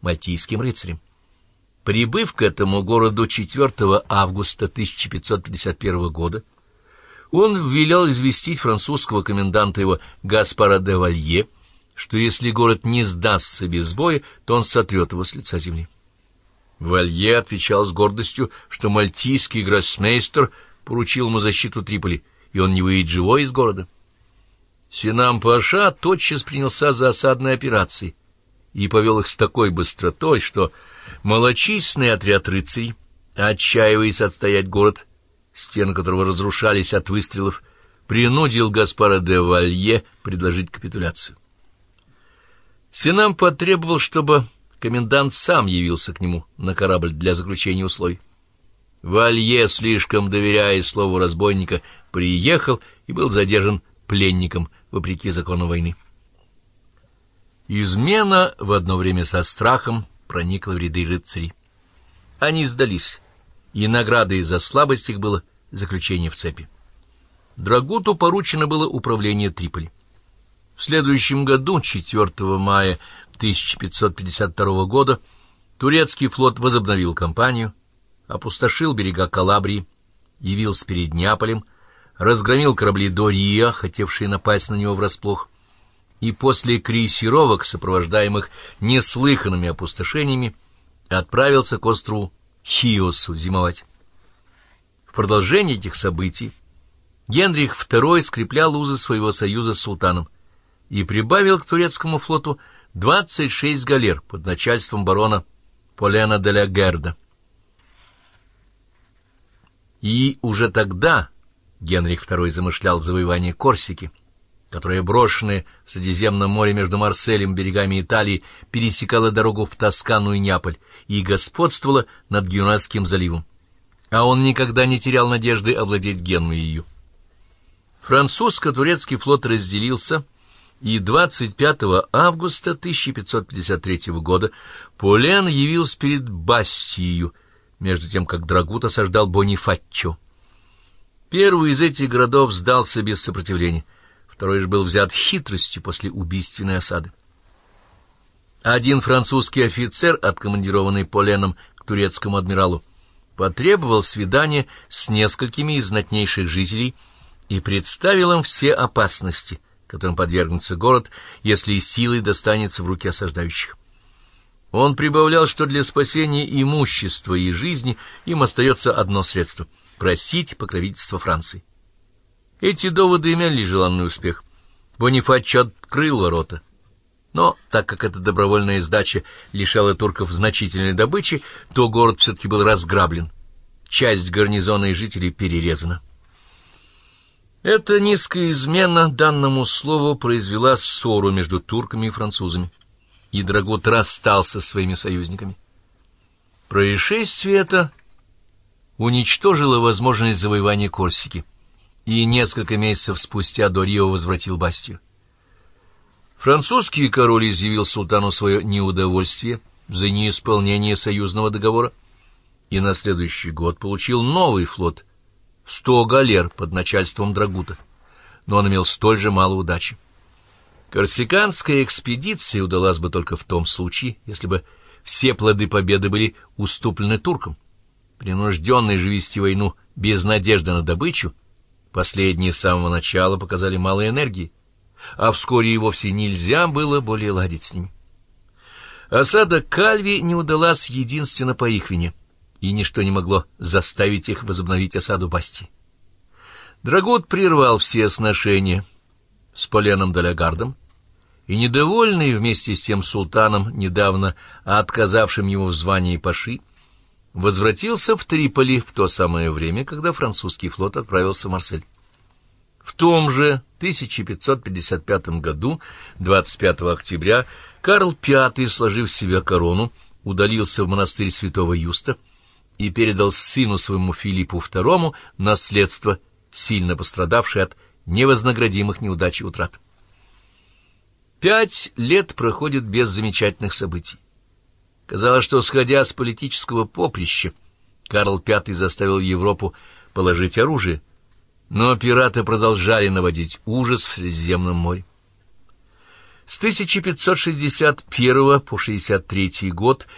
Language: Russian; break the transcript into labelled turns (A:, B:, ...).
A: мальтийским рыцарем. Прибыв к этому городу 4 августа 1551 года, он велел известить французского коменданта его Гаспара де Валье, что если город не сдастся без боя, то он сотрет его с лица земли. Валье отвечал с гордостью, что мальтийский гроссмейстер поручил ему защиту Триполи, и он не выйдет живой из города. Синам Паша тотчас принялся за осадные операции и повел их с такой быстротой, что малочисленный отряд рыцарей, отчаиваясь отстоять город, стены которого разрушались от выстрелов, принудил Гаспара де Валье предложить капитуляцию. Синам потребовал, чтобы комендант сам явился к нему на корабль для заключения условий. Валье, слишком доверяя слову разбойника, приехал и был задержан пленником, вопреки закону войны. Измена в одно время со страхом проникла в ряды рыцарей. Они сдались, и наградой за слабость их было заключение в цепи. Драгуту поручено было управление Триполи. В следующем году, 4 мая 1552 года, турецкий флот возобновил кампанию, опустошил берега Калабрии, явился перед Неаполем, разгромил корабли Дория, хотевшие напасть на него врасплох, и после крейсировок, сопровождаемых неслыханными опустошениями, отправился к острову Хиосу зимовать. В продолжение этих событий Генрих II скреплял узы своего союза с султаном, и прибавил к турецкому флоту 26 галер под начальством барона Полена де ля Герда. И уже тогда Генрих II замышлял завоевание Корсики, которая, брошенная в Средиземном море между Марселем и берегами Италии, пересекала дорогу в Тоскану и Неаполь и господствовала над Гюнасским заливом. А он никогда не терял надежды овладеть Генуей. Французско-турецкий флот разделился — и 25 августа 1553 года Полен явился перед Бастией, между тем, как Драгут осаждал Бонифаччо. Первый из этих городов сдался без сопротивления, второй же был взят хитростью после убийственной осады. Один французский офицер, откомандированный Поленом к турецкому адмиралу, потребовал свидания с несколькими из знатнейших жителей и представил им все опасности — которым подвергнется город, если и силой достанется в руки осаждающих. Он прибавлял, что для спасения имущества и жизни им остается одно средство — просить покровительства Франции. Эти доводы имели желанный успех. Бонифаччо открыл ворота. Но, так как эта добровольная сдача лишала турков значительной добычи, то город все-таки был разграблен. Часть гарнизона и жителей перерезана. Эта низкая измена данному слову произвела ссору между турками и французами, и Драгут расстался со своими союзниками. Происшествие это уничтожило возможность завоевания Корсики, и несколько месяцев спустя Дорио возвратил Бастию. Французский король изъявил султану свое неудовольствие за неисполнение союзного договора и на следующий год получил новый флот — сто галер под начальством Драгута, но он имел столь же мало удачи. Корсиканская экспедиция удалась бы только в том случае, если бы все плоды победы были уступлены туркам. Принужденные же вести войну без надежды на добычу, последние с самого начала показали мало энергии, а вскоре и вовсе нельзя было более ладить с ними. Осада Кальви не удалась единственно по их вине — и ничто не могло заставить их возобновить осаду Басти. Драгут прервал все сношения с Поленом Далягардом, и, недовольный вместе с тем султаном, недавно отказавшим ему в звании паши, возвратился в Триполи в то самое время, когда французский флот отправился в Марсель. В том же 1555 году, 25 октября, Карл V, сложив в себя корону, удалился в монастырь святого Юста, и передал сыну своему Филиппу II наследство, сильно пострадавшее от невознаградимых неудач и утрат. Пять лет проходит без замечательных событий. Казалось, что, сходя с политического поприща, Карл V заставил Европу положить оружие, но пираты продолжали наводить ужас в Средиземном море. С 1561 по 63 год